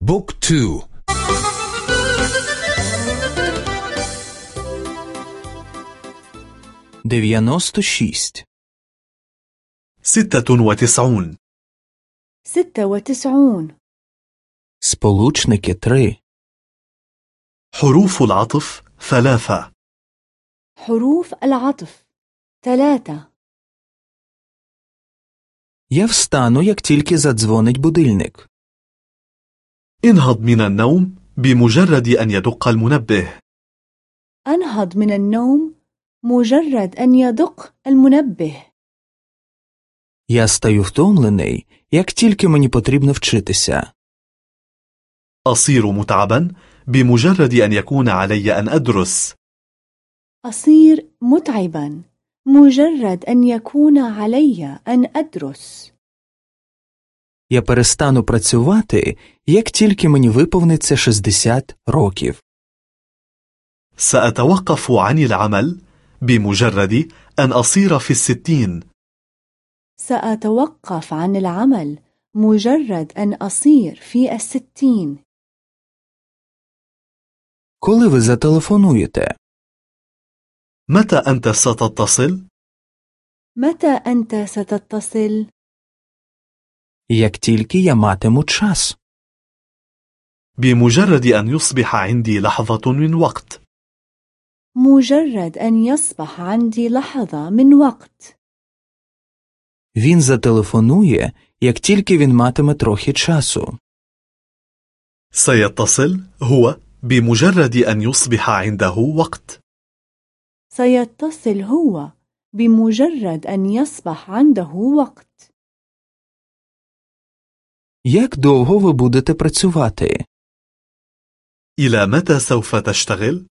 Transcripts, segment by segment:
بوك تو дев'яносто шість ستة وتسعون ستة وتسعون сполучники три حروف العطف ثلاثة حروف العطف ثلاثة Я встану, як тільки задзвонить будильник. انهض من النوم بمجرد أن يدق المنبه أنهض من النوم مجرد أن يدق المنبه Я стаю втомлений, як тільки мені потрібно вчитися. أصير متعبا بمجرد أن يكون علي أن أدرس أصير متعبا مجرد أن يكون علي أن أدرس Я перестану працювати, як тільки мені виповниться 60 років. سأتوقف عن العمل بمجرد أن أصير في الستين سأتوقف عن العمل مجرد أن أصير في الستين Коли ви зателефонуєте? متى أنت ستتصل؟ متى أنت ستتصل؟ Як тільки я матиму час. بمجرد أن يصبح عندي لحظة من وقت مجرد أن يصبح عندي لحظة من وقت Він зателефонує, як тільки він матиме трохи часу. سيتصل هو بمجرد أن يصبح عنده وقت سيتصل هو بمجرد أن يصبح عنده وقت Як довго ви будете працювати? إلى متى سوف تشتغل؟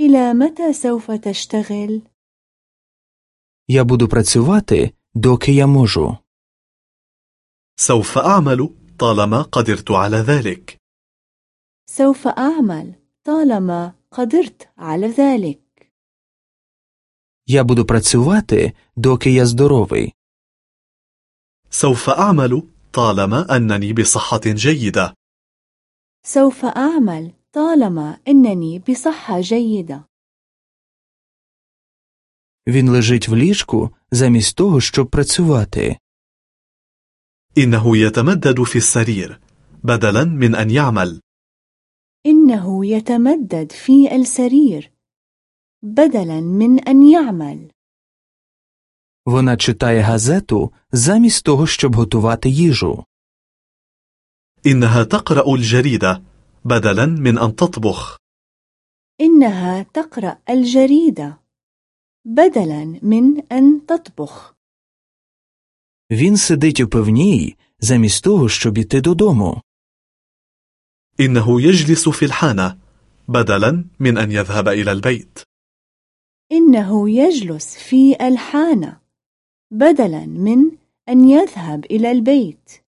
إلى متى سوف تشتغل؟ Я буду працювати, доки я можу. سوف أعمل طالما قدرت على ذلك سوف أعمل طالما قدرت على ذلك Я буду працювати, доки я здоровий. سوف أعمل طالما أنني بصحة جيدة سوف أعمل طالما أنني بصحة جيدة Він лежить в ліжку замість того, щоб працювати. إنه يتمدد في السرير بدلا من أن يعمل إنه يتمدد في السرير بدلا من أن يعمل Вона читає газету замість того, щоб готувати їжу. إنها تقرأ الجريدة بدلا من أن تطبخ إنها تقرأ الجريدة بدلا من أن تطبخ Він сидить у пивній замість того, щоб іти додому. إنه يجلس في الحانة بدلا من أن يذهب إلى البيت إنه يجلس في الحانة بدلا من أن يذهب إلى البيت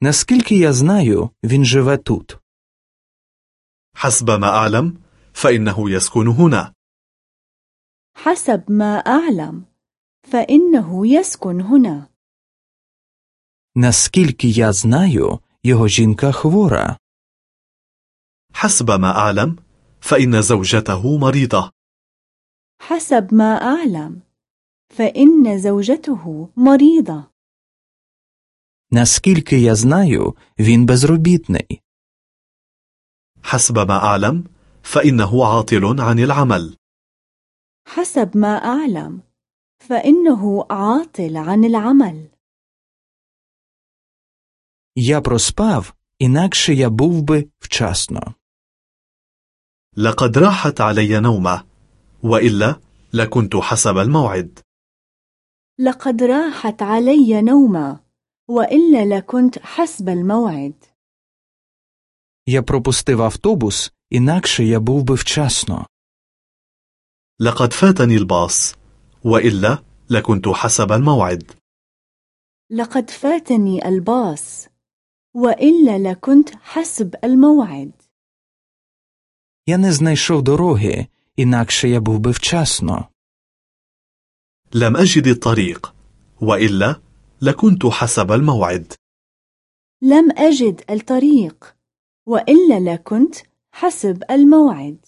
Наскільки я знаю, він живе тут. حسب ما أعلم فإنه يسكن هنا حسب ما أعلم فإنه يسكن هنا Наскільки я знаю, його жінка хвора. حسب ما أعلم فإن زوجته مريضة حسب ما أعلم فإن زوجته مريضة Наскільки я знаю, він безробітний. حسب ما أعلم فإنه عاطل عن العمل حسب ما أعلم فإنه عاطل عن العمل Я проспав, інакше я був би вчасно. لقد راحت علي نومة وإلا لكنت حسب الموعد لقد راحت علي نومة وإلا لكنت حسب الموعد Я пропустив автобус, інакше я був би вчасно. لقد فاتني الباص وإلا لكنت حسب الموعد لقد فاتني الباص وإلا لكنت حسب الموعد Я не знайшов дороги, інакше я був би вчасно. لم أجد الطريق وإلا لكنت حسب الموعد. لم أجد الطريق وإلا لكنت حسب الموعد.